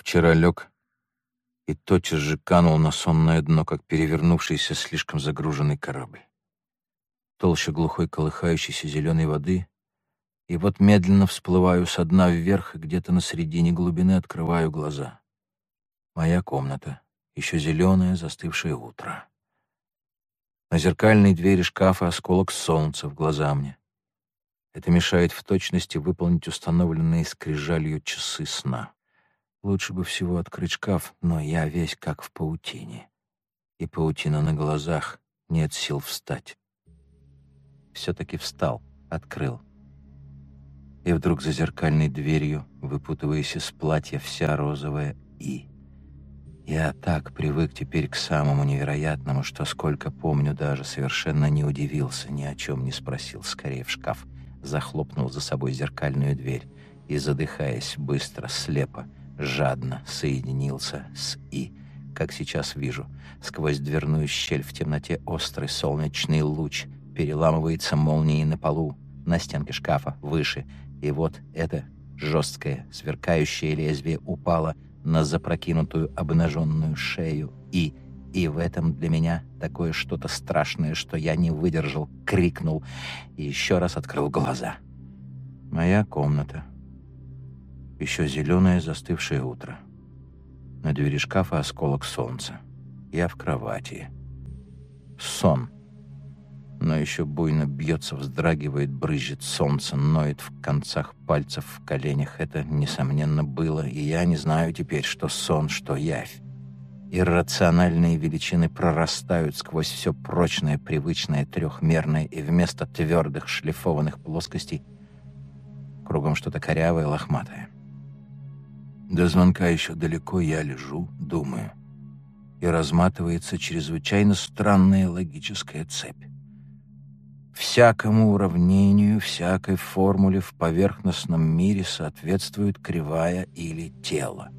Вчера лег и тотчас же канул на сонное дно, как перевернувшийся слишком загруженный корабль. Толще глухой колыхающейся зеленой воды, и вот медленно всплываю со дна вверх и где-то на середине глубины открываю глаза. Моя комната, еще зеленое застывшее утро. На зеркальной двери шкафа осколок солнца в глаза мне. Это мешает в точности выполнить установленные скрижалью часы сна. Лучше бы всего открыть шкаф, но я весь как в паутине. И паутина на глазах, нет сил встать. Все-таки встал, открыл. И вдруг за зеркальной дверью, выпутываясь из платья, вся розовая «и». Я так привык теперь к самому невероятному, что, сколько помню, даже совершенно не удивился, ни о чем не спросил, скорее в шкаф. Захлопнул за собой зеркальную дверь и, задыхаясь быстро, слепо, жадно соединился с «и», как сейчас вижу. Сквозь дверную щель в темноте острый солнечный луч переламывается молнией на полу, на стенке шкафа, выше. И вот это жесткое, сверкающее лезвие упало — на запрокинутую обнаженную шею и... И в этом для меня такое что-то страшное, что я не выдержал, крикнул и еще раз открыл глаза. Моя комната. Еще зеленое застывшее утро. На двери шкафа осколок солнца. Я в кровати. Сон но еще буйно бьется, вздрагивает, брызжет солнце, ноет в концах пальцев, в коленях. Это, несомненно, было, и я не знаю теперь, что сон, что явь. Иррациональные величины прорастают сквозь все прочное, привычное, трехмерное, и вместо твердых шлифованных плоскостей кругом что-то корявое, лохматое. До звонка еще далеко я лежу, думаю, и разматывается чрезвычайно странная логическая цепь. Всякому уравнению, всякой формуле в поверхностном мире соответствует кривая или тело.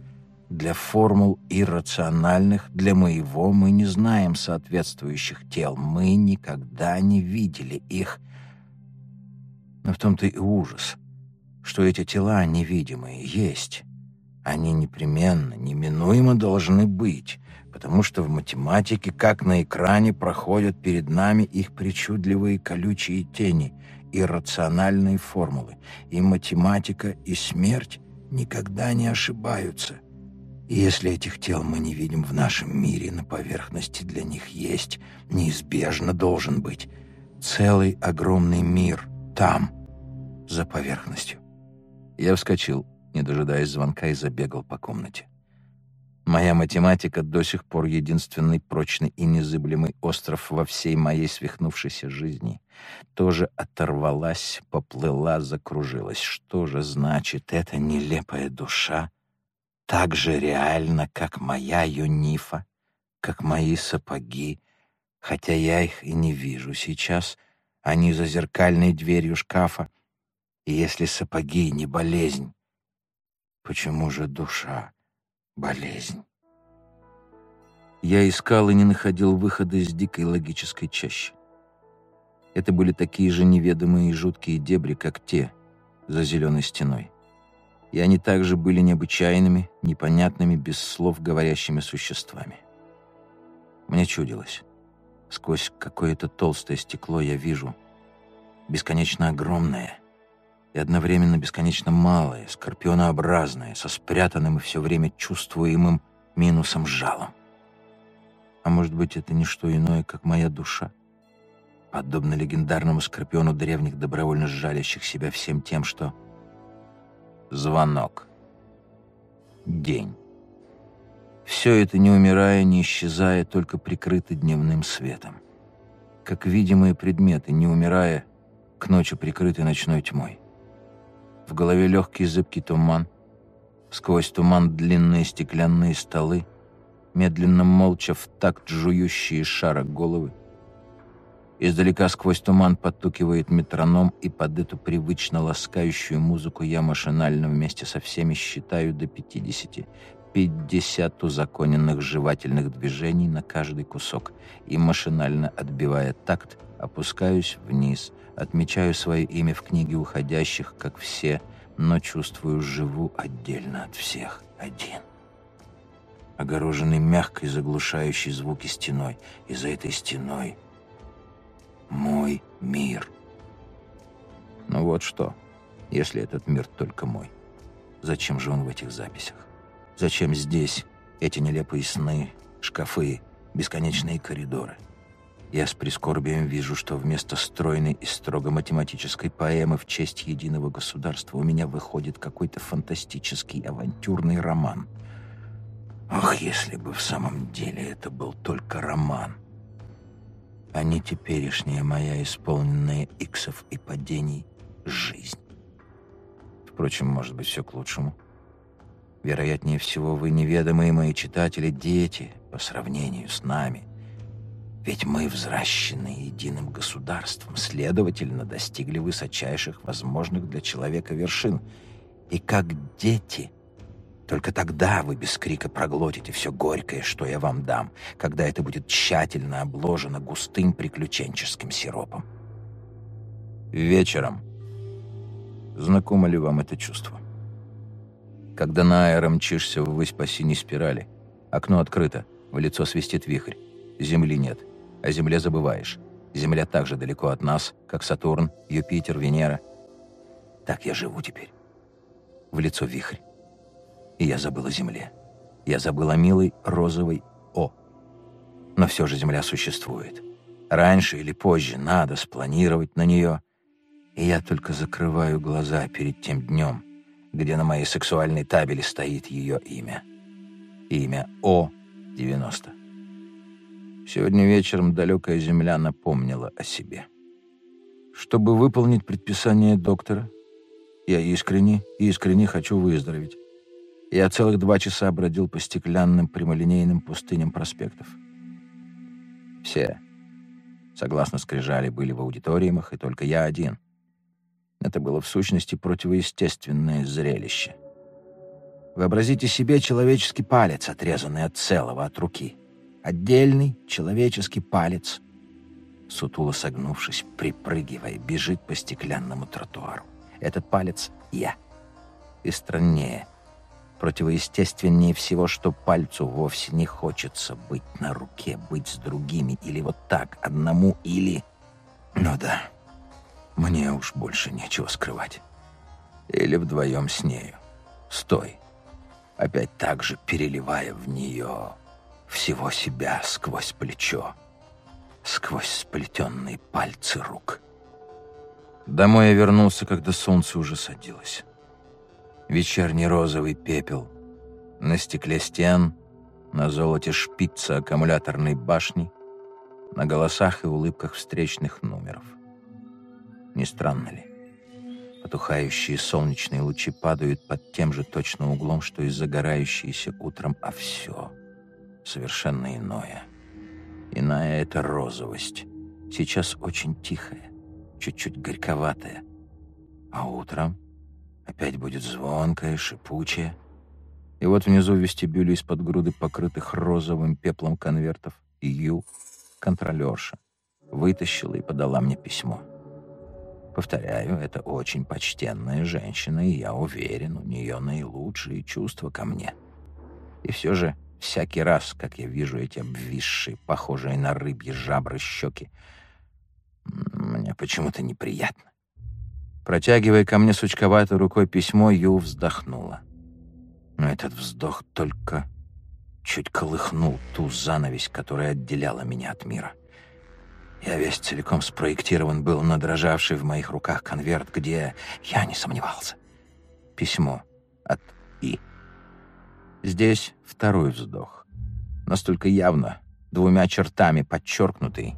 Для формул иррациональных, для моего, мы не знаем соответствующих тел. Мы никогда не видели их. Но в том-то и ужас, что эти тела невидимые есть. Они непременно, неминуемо должны быть потому что в математике, как на экране, проходят перед нами их причудливые колючие тени, иррациональные формулы. И математика, и смерть никогда не ошибаются. И если этих тел мы не видим в нашем мире, на поверхности для них есть, неизбежно должен быть целый огромный мир там, за поверхностью. Я вскочил, не дожидаясь звонка, и забегал по комнате. Моя математика до сих пор единственный прочный и незыблемый остров во всей моей свихнувшейся жизни. Тоже оторвалась, поплыла, закружилась. Что же значит эта нелепая душа? Так же реально, как моя юнифа, как мои сапоги, хотя я их и не вижу сейчас. Они за зеркальной дверью шкафа. И если сапоги не болезнь, почему же душа? болезнь. Я искал и не находил выхода из дикой логической чащи. Это были такие же неведомые и жуткие дебри, как те за зеленой стеной. И они также были необычайными, непонятными, без слов говорящими существами. Мне чудилось. Сквозь какое-то толстое стекло я вижу бесконечно огромное, и одновременно бесконечно малое, скорпионообразное, со спрятанным и все время чувствуемым минусом жалом. А может быть, это не что иное, как моя душа? Подобно легендарному скорпиону древних, добровольно сжалящих себя всем тем, что... Звонок. День. Все это, не умирая, не исчезая, только прикрыто дневным светом. Как видимые предметы, не умирая, к ночи прикрыты ночной тьмой. В голове легкий зыбкий туман. Сквозь туман длинные стеклянные столы, медленно молча в такт жующие шара головы. Издалека сквозь туман подтукивает метроном, и под эту привычно ласкающую музыку я машинально вместе со всеми считаю до пятидесяти. Пятьдесят узаконенных жевательных движений на каждый кусок, и машинально отбивая такт, опускаюсь вниз, Отмечаю свое имя в книге уходящих, как все, но чувствую, живу отдельно от всех, один. огороженный мягкой заглушающей звуки стеной. И за этой стеной мой мир. Ну вот что, если этот мир только мой. Зачем же он в этих записях? Зачем здесь эти нелепые сны, шкафы, бесконечные коридоры? Я с прискорбием вижу, что вместо стройной и строго математической поэмы в честь единого государства у меня выходит какой-то фантастический авантюрный роман. Ах, если бы в самом деле это был только роман, а не теперешняя моя исполненная иксов и падений жизнь. Впрочем, может быть, все к лучшему. Вероятнее всего, вы неведомые мои читатели дети по сравнению с нами — ведь мы взращены единым государством, следовательно, достигли высочайших возможных для человека вершин. И как дети, только тогда вы без крика проглотите все горькое, что я вам дам, когда это будет тщательно обложено густым приключенческим сиропом. Вечером. Знакомо ли вам это чувство? Когда на аэро мчишься ввысь по синей спирали, окно открыто, в лицо свистит вихрь, земли нет — о Земле забываешь. Земля так же далеко от нас, как Сатурн, Юпитер, Венера. Так я живу теперь. В лицо вихрь. И я забыл о Земле. Я забыл о милой розовой О. Но все же Земля существует. Раньше или позже надо спланировать на нее. И я только закрываю глаза перед тем днем, где на моей сексуальной табели стоит ее имя. Имя О-90. Сегодня вечером далекая земля напомнила о себе. Чтобы выполнить предписание доктора, я искренне, искренне хочу выздороветь. Я целых два часа бродил по стеклянным прямолинейным пустыням проспектов. Все, согласно скрижали, были в аудиториумах, и только я один. Это было в сущности противоестественное зрелище. Вообразите себе человеческий палец, отрезанный от целого, от руки — Отдельный человеческий палец, сутуло согнувшись, припрыгивая, бежит по стеклянному тротуару. Этот палец — я. И страннее, противоестественнее всего, что пальцу вовсе не хочется быть на руке, быть с другими, или вот так, одному, или... Ну да, мне уж больше нечего скрывать. Или вдвоем с нею. Стой. Опять так же переливая в нее всего себя сквозь плечо, сквозь сплетенные пальцы рук. Домой я вернулся, когда солнце уже садилось. Вечерний розовый пепел на стекле стен, на золоте шпица аккумуляторной башни, на голосах и улыбках встречных номеров. Не странно ли? Потухающие солнечные лучи падают под тем же точно углом, что и загорающиеся утром, а все — совершенно иное. Иная — это розовость. Сейчас очень тихая, чуть-чуть горьковатая. А утром опять будет звонкая, шипучая. И вот внизу в вестибюле из-под груды покрытых розовым пеплом конвертов Ю, контролерша, вытащила и подала мне письмо. Повторяю, это очень почтенная женщина, и я уверен, у нее наилучшие чувства ко мне. И все же Всякий раз, как я вижу эти обвисшие, похожие на рыбьи жабры щеки, мне почему-то неприятно. Протягивая ко мне сучковатой рукой письмо, Ю вздохнула. Но этот вздох только чуть колыхнул ту занавесь, которая отделяла меня от мира. Я весь целиком спроектирован был на дрожавший в моих руках конверт, где я не сомневался. Письмо от И. Здесь второй вздох. Настолько явно, двумя чертами подчеркнутый,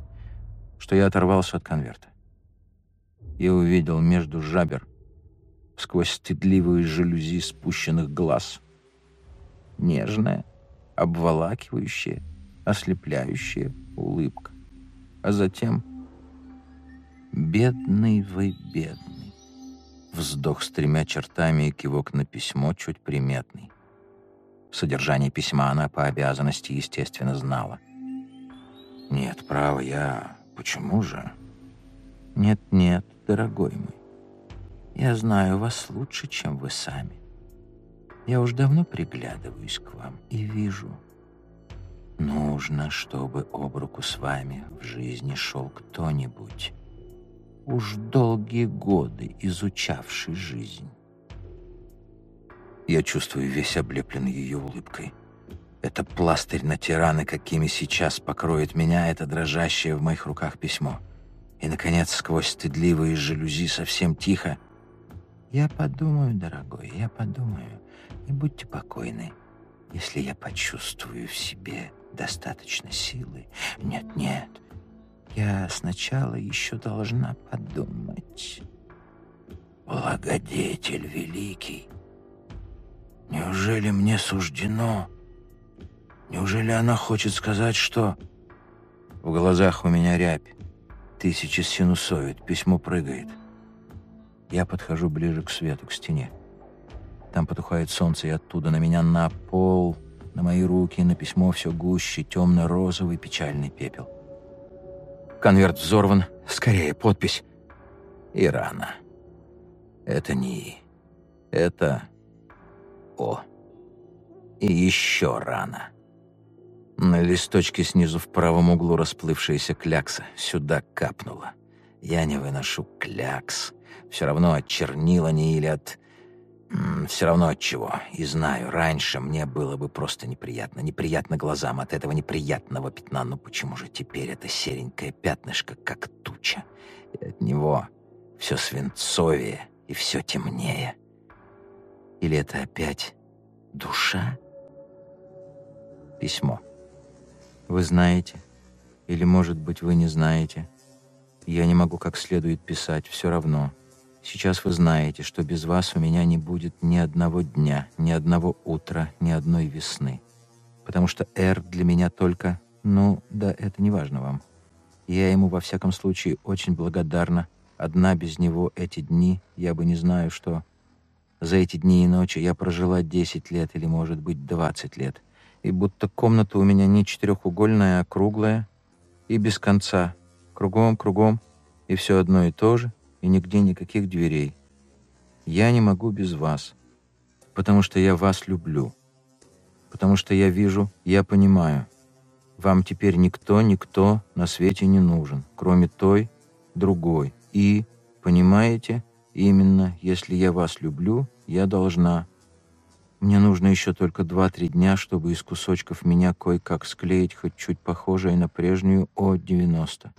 что я оторвался от конверта. И увидел между жабер, сквозь стыдливые жалюзи спущенных глаз, нежная, обволакивающая, ослепляющая улыбка. А затем «Бедный вы, бедный». Вздох с тремя чертами и кивок на письмо чуть приметный. Содержание письма она по обязанности, естественно, знала. «Нет, право, я... Почему же?» «Нет-нет, дорогой мой. Я знаю вас лучше, чем вы сами. Я уж давно приглядываюсь к вам и вижу, Нужно, чтобы об руку с вами в жизни шел кто-нибудь, уж долгие годы изучавший жизнь. Я чувствую весь облеплен ее улыбкой. Это пластырь на тираны, какими сейчас покроет меня это дрожащее в моих руках письмо. И, наконец, сквозь стыдливые жалюзи совсем тихо. «Я подумаю, дорогой, я подумаю. И будьте покойны, если я почувствую в себе достаточно силы. Нет, нет, я сначала еще должна подумать. Благодетель великий, неужели мне суждено? Неужели она хочет сказать, что... В глазах у меня рябь, тысячи синусоид, письмо прыгает. Я подхожу ближе к свету, к стене. Там потухает солнце, и оттуда на меня на пол, на мои руки, на письмо все гуще, темно-розовый печальный пепел. Конверт взорван. Скорее, подпись. И рано. Это не И. Это О. И еще рано. На листочке снизу в правом углу расплывшаяся клякса. Сюда капнула. Я не выношу клякс. Все равно от чернила не или от все равно от чего. И знаю, раньше мне было бы просто неприятно. Неприятно глазам от этого неприятного пятна. Но почему же теперь это серенькое пятнышко, как туча? И от него все свинцовее и все темнее. Или это опять душа? Письмо. Вы знаете, или, может быть, вы не знаете. Я не могу как следует писать, все равно — Сейчас вы знаете, что без вас у меня не будет ни одного дня, ни одного утра, ни одной весны. Потому что Эр для меня только... Ну, да, это не важно вам. Я ему, во всяком случае, очень благодарна. Одна без него эти дни, я бы не знаю, что... За эти дни и ночи я прожила 10 лет или, может быть, 20 лет. И будто комната у меня не четырехугольная, а круглая. И без конца. Кругом, кругом. И все одно и то же — и нигде никаких дверей. Я не могу без вас, потому что я вас люблю, потому что я вижу, я понимаю. Вам теперь никто, никто на свете не нужен, кроме той, другой. И, понимаете, именно если я вас люблю, я должна. Мне нужно еще только два-три дня, чтобы из кусочков меня кое-как склеить хоть чуть похожее на прежнюю О-90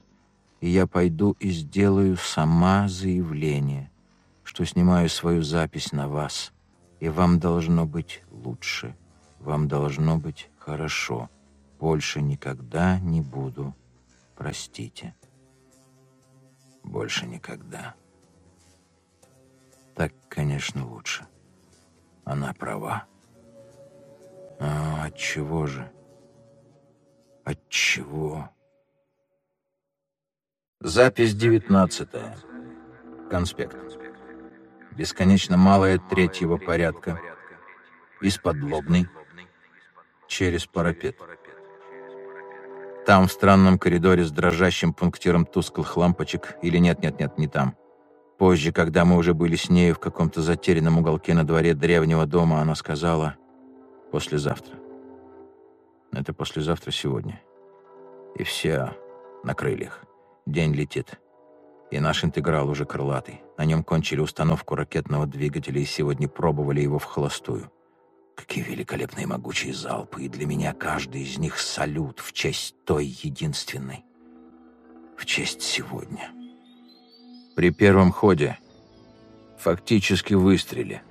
и я пойду и сделаю сама заявление, что снимаю свою запись на вас, и вам должно быть лучше, вам должно быть хорошо. Больше никогда не буду. Простите. Больше никогда. Так, конечно, лучше. Она права. А от чего же? От чего? Запись девятнадцатая. Конспект. Бесконечно малая третьего порядка. Из-под лобный. Через парапет. Там, в странном коридоре с дрожащим пунктиром тусклых лампочек, или нет-нет-нет, не там. Позже, когда мы уже были с нею в каком-то затерянном уголке на дворе древнего дома, она сказала «послезавтра». Это послезавтра сегодня. И все на крыльях. День летит. И наш интеграл уже крылатый. На нем кончили установку ракетного двигателя и сегодня пробовали его в холостую. Какие великолепные могучие залпы, и для меня каждый из них салют в честь той единственной. В честь сегодня. При первом ходе фактически выстреле.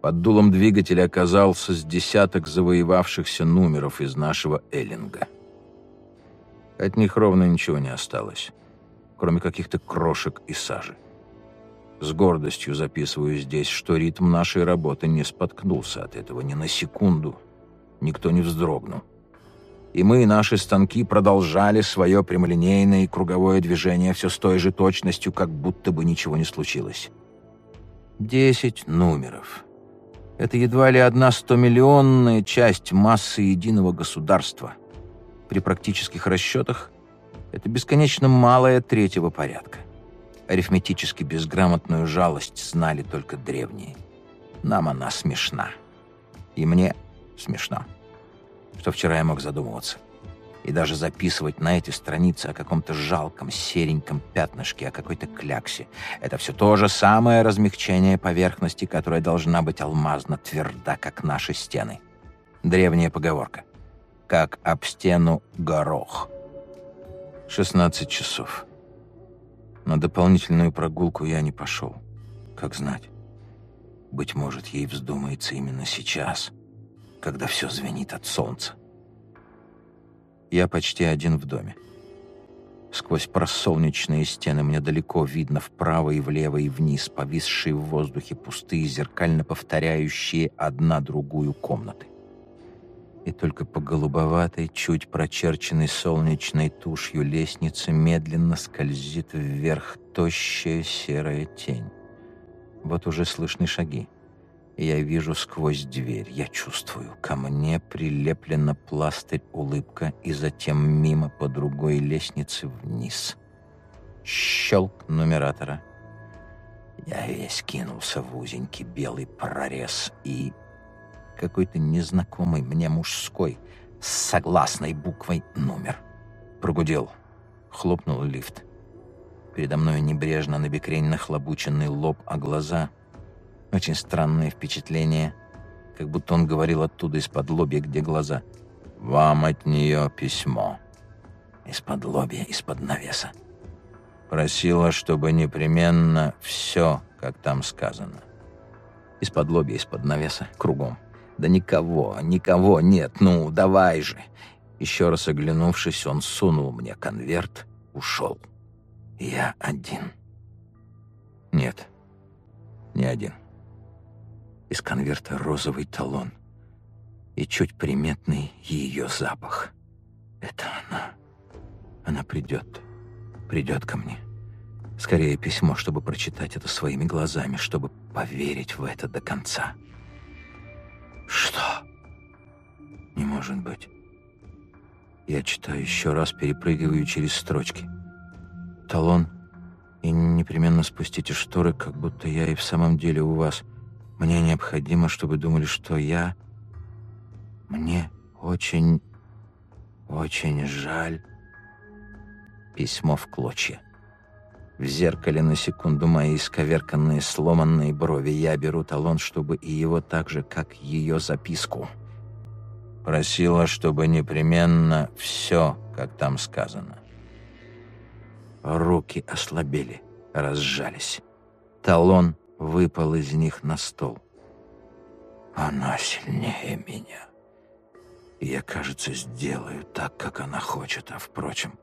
Под дулом двигателя оказался с десяток завоевавшихся номеров из нашего Эллинга. От них ровно ничего не осталось, кроме каких-то крошек и сажи. С гордостью записываю здесь, что ритм нашей работы не споткнулся от этого ни на секунду. Никто не вздрогнул. И мы, наши станки, продолжали свое прямолинейное и круговое движение все с той же точностью, как будто бы ничего не случилось. Десять номеров. Это едва ли одна стомиллионная часть массы единого государства при практических расчетах это бесконечно малая третьего порядка. Арифметически безграмотную жалость знали только древние. Нам она смешна. И мне смешно. что вчера я мог задумываться. И даже записывать на эти страницы о каком-то жалком сереньком пятнышке, о какой-то кляксе. Это все то же самое размягчение поверхности, которая должна быть алмазно тверда, как наши стены. Древняя поговорка. Как об стену горох. 16 часов. На дополнительную прогулку я не пошел. Как знать. Быть может, ей вздумается именно сейчас, когда все звенит от солнца. Я почти один в доме. Сквозь просолнечные стены мне далеко видно вправо и влево и вниз повисшие в воздухе пустые, зеркально повторяющие одна другую комнаты. И только по голубоватой, чуть прочерченной солнечной тушью лестнице медленно скользит вверх тощая серая тень. Вот уже слышны шаги. Я вижу сквозь дверь, я чувствую. Ко мне прилеплена пластырь улыбка, и затем мимо по другой лестнице вниз. Щелк нумератора. Я весь кинулся в узенький белый прорез и... Какой-то незнакомый мне мужской с согласной буквой номер. Прогудел. Хлопнул лифт. Передо мной небрежно набекрень нахлобученный лоб, а глаза — очень странное впечатление, как будто он говорил оттуда из-под лобья, где глаза. «Вам от нее письмо». Из-под лобья, из-под навеса. Просила, чтобы непременно все, как там сказано. Из-под лобья, из-под навеса, кругом. «Да никого, никого нет, ну, давай же!» Еще раз оглянувшись, он сунул мне конверт, ушел. Я один. Нет, не один из конверта розовый талон и чуть приметный ее запах. Это она. Она придет. Придет ко мне. Скорее письмо, чтобы прочитать это своими глазами, чтобы поверить в это до конца. Что? Не может быть. Я читаю еще раз, перепрыгиваю через строчки. Талон и непременно спустите шторы, как будто я и в самом деле у вас — мне необходимо, чтобы думали, что я... Мне очень, очень жаль. Письмо в клочья. В зеркале на секунду мои исковерканные сломанные брови. Я беру талон, чтобы и его так же, как ее записку. Просила, чтобы непременно все, как там сказано. Руки ослабели, разжались. Талон выпал из них на стол. Она сильнее меня. я, кажется, сделаю так, как она хочет, а впрочем...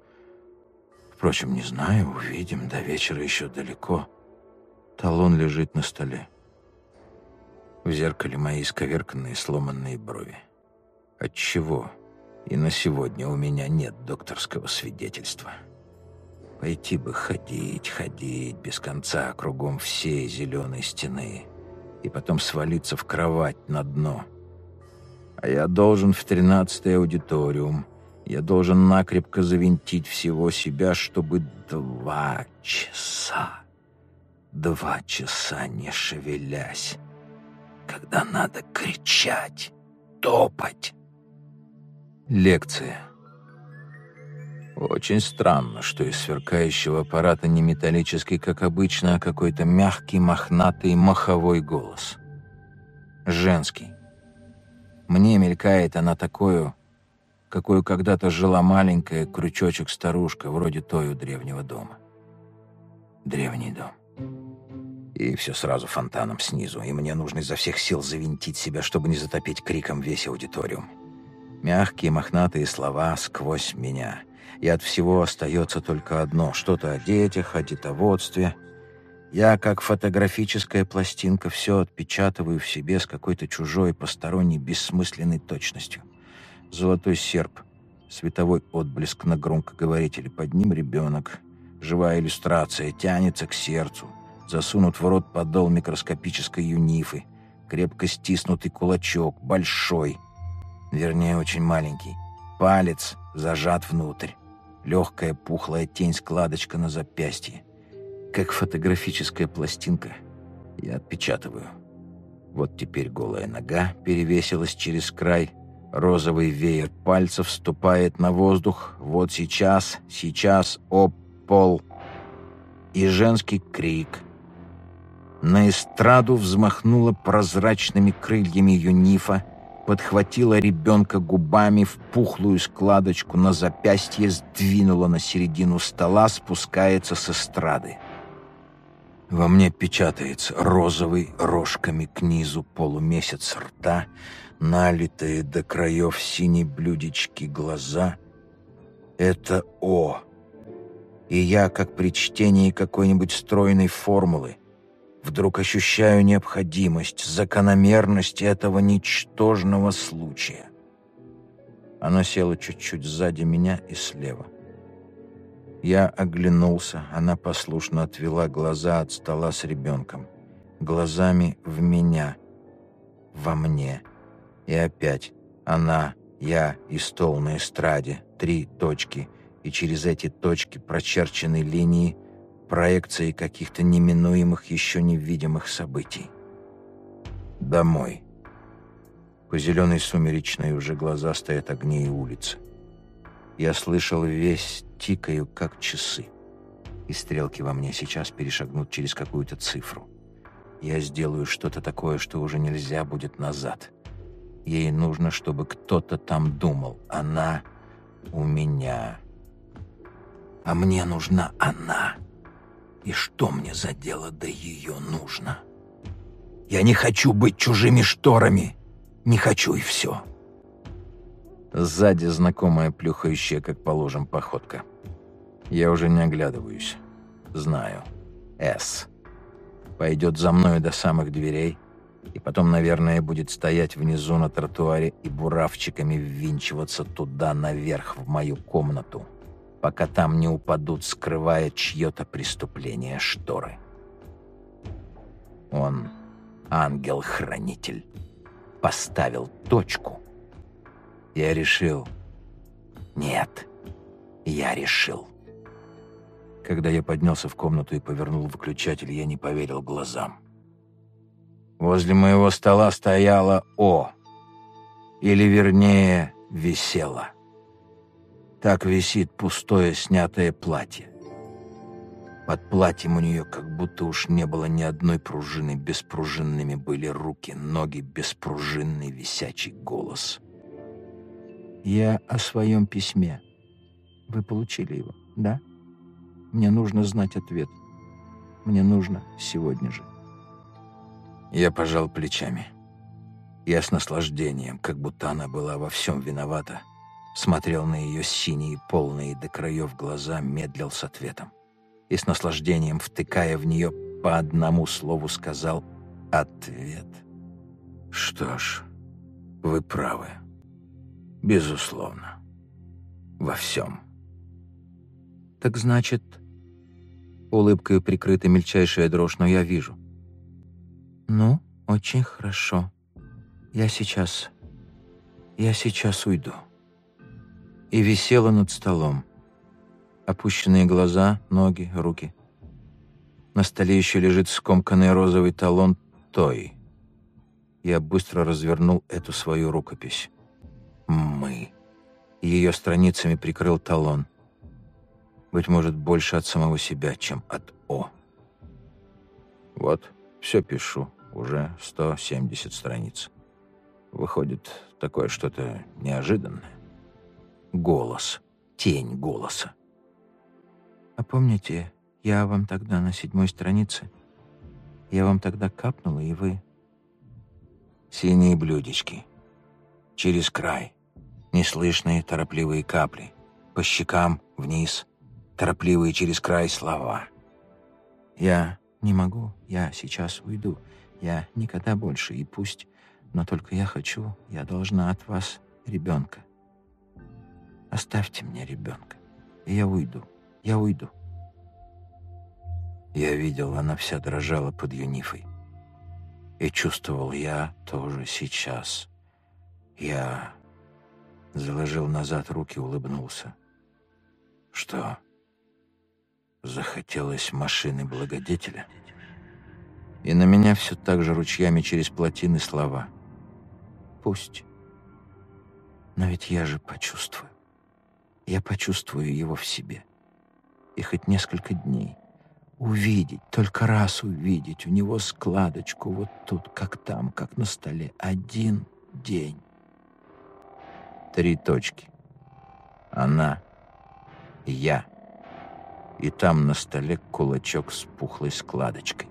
Впрочем, не знаю, увидим, до вечера еще далеко. Талон лежит на столе. В зеркале мои исковерканные сломанные брови. Отчего и на сегодня у меня нет докторского свидетельства?» Пойти бы ходить, ходить без конца кругом всей зеленой стены и потом свалиться в кровать на дно. А я должен в тринадцатый аудиториум. Я должен накрепко завинтить всего себя, чтобы два часа, два часа не шевелясь, когда надо кричать, топать. Лекция. Очень странно, что из сверкающего аппарата не металлический, как обычно, а какой-то мягкий, мохнатый, маховой голос. Женский. Мне мелькает она такую, какую когда-то жила маленькая крючочек-старушка, вроде той у древнего дома. Древний дом. И все сразу фонтаном снизу, и мне нужно изо всех сил завинтить себя, чтобы не затопить криком весь аудиториум. Мягкие мохнатые слова сквозь меня — и от всего остается только одно — что-то о детях, о детоводстве. Я, как фотографическая пластинка, все отпечатываю в себе с какой-то чужой, посторонней, бессмысленной точностью. Золотой серп, световой отблеск на громкоговорителе, под ним ребенок. Живая иллюстрация, тянется к сердцу, засунут в рот подол микроскопической юнифы, крепко стиснутый кулачок, большой, вернее, очень маленький, палец зажат внутрь легкая пухлая тень-складочка на запястье. Как фотографическая пластинка. Я отпечатываю. Вот теперь голая нога перевесилась через край, Розовый веер пальцев вступает на воздух. Вот сейчас, сейчас, о пол. И женский крик. На эстраду взмахнула прозрачными крыльями юнифа, подхватила ребенка губами в пухлую складочку на запястье, сдвинула на середину стола, спускается с эстрады. Во мне печатается розовый рожками к низу полумесяц рта, налитые до краев синей блюдечки глаза. Это «О». И я, как при чтении какой-нибудь стройной формулы, вдруг ощущаю необходимость, закономерность этого ничтожного случая. Она села чуть-чуть сзади меня и слева. Я оглянулся, она послушно отвела глаза от стола с ребенком. Глазами в меня, во мне. И опять она, я и стол на эстраде, три точки, и через эти точки прочерчены линии — проекции каких-то неминуемых, еще невидимых событий. Домой. По зеленой сумеречной уже глаза стоят огни и улицы. Я слышал весь тикаю, как часы. И стрелки во мне сейчас перешагнут через какую-то цифру. Я сделаю что-то такое, что уже нельзя будет назад. Ей нужно, чтобы кто-то там думал. Она у меня. А мне нужна она. И что мне за дело до ее нужно? Я не хочу быть чужими шторами. Не хочу и все. Сзади знакомая плюхающая, как положим, походка. Я уже не оглядываюсь. Знаю. С. Пойдет за мной до самых дверей, и потом, наверное, будет стоять внизу на тротуаре и буравчиками ввинчиваться туда наверх в мою комнату пока там не упадут, скрывая чье-то преступление шторы. Он, ангел-хранитель, поставил точку. Я решил... Нет, я решил. Когда я поднялся в комнату и повернул выключатель, я не поверил глазам. Возле моего стола стояла О, или вернее, висела. Так висит пустое снятое платье. Под платьем у нее как будто уж не было ни одной пружины, беспружинными были руки, ноги, беспружинный висячий голос. «Я о своем письме. Вы получили его, да? Мне нужно знать ответ. Мне нужно сегодня же». Я пожал плечами. Я с наслаждением, как будто она была во всем виновата, — смотрел на ее синие, полные до краев глаза, медлил с ответом. И с наслаждением, втыкая в нее по одному слову, сказал «ответ». «Что ж, вы правы. Безусловно. Во всем». «Так значит...» Улыбкой прикрыта мельчайшая дрожь, но я вижу. «Ну, очень хорошо. Я сейчас... Я сейчас уйду» и висела над столом. Опущенные глаза, ноги, руки. На столе еще лежит скомканный розовый талон той. Я быстро развернул эту свою рукопись. «Мы». Ее страницами прикрыл талон. Быть может, больше от самого себя, чем от О. Вот, все пишу. Уже 170 страниц. Выходит, такое что-то неожиданное голос, тень голоса. «А помните, я вам тогда на седьмой странице? Я вам тогда капнула, и вы...» Синие блюдечки. Через край. Неслышные торопливые капли. По щекам, вниз. Торопливые через край слова. «Я не могу, я сейчас уйду. Я никогда больше, и пусть... Но только я хочу, я должна от вас ребенка. Оставьте мне ребенка, и я уйду. Я уйду. Я видел, она вся дрожала под юнифой. И чувствовал я тоже сейчас. Я заложил назад руки, улыбнулся. Что, захотелось машины благодетеля? И на меня все так же ручьями через плотины слова. Пусть. Но ведь я же почувствую. Я почувствую его в себе. И хоть несколько дней увидеть, только раз увидеть у него складочку вот тут, как там, как на столе. Один день. Три точки. Она, я. И там на столе кулачок с пухлой складочкой.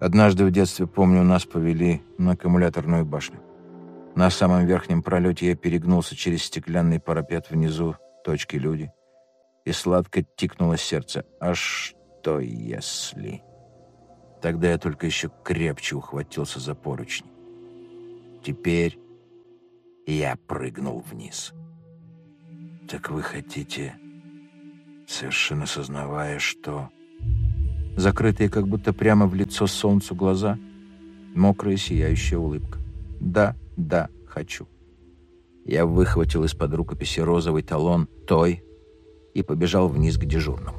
Однажды в детстве, помню, нас повели на аккумуляторную башню. На самом верхнем пролете я перегнулся через стеклянный парапет внизу, точки люди, и сладко тикнуло сердце. А что если... Тогда я только еще крепче ухватился за поручни. Теперь я прыгнул вниз. «Так вы хотите, совершенно сознавая, что...» Закрытые как будто прямо в лицо солнцу глаза, мокрая сияющая улыбка. «Да, да, хочу». Я выхватил из-под рукописи розовый талон той и побежал вниз к дежурному.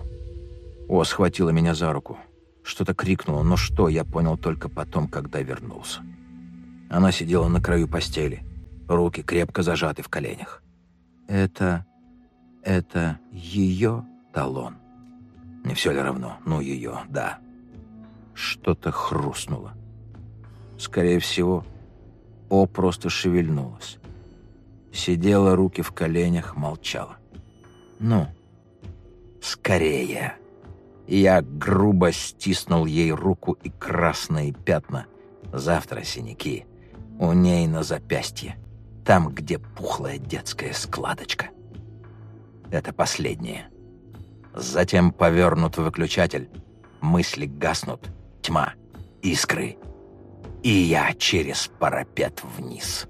О, схватила меня за руку. Что-то крикнула, но что, я понял только потом, когда вернулся. Она сидела на краю постели, руки крепко зажаты в коленях. Это... это ее талон. Не все ли равно? Ну, ее, да. Что-то хрустнуло. Скорее всего, О просто шевельнулась. Сидела, руки в коленях, молчала. «Ну, скорее!» Я грубо стиснул ей руку и красные пятна. Завтра синяки. У ней на запястье. Там, где пухлая детская складочка. Это последнее. Затем повернут выключатель. Мысли гаснут. Тьма. Искры. И я через парапет вниз.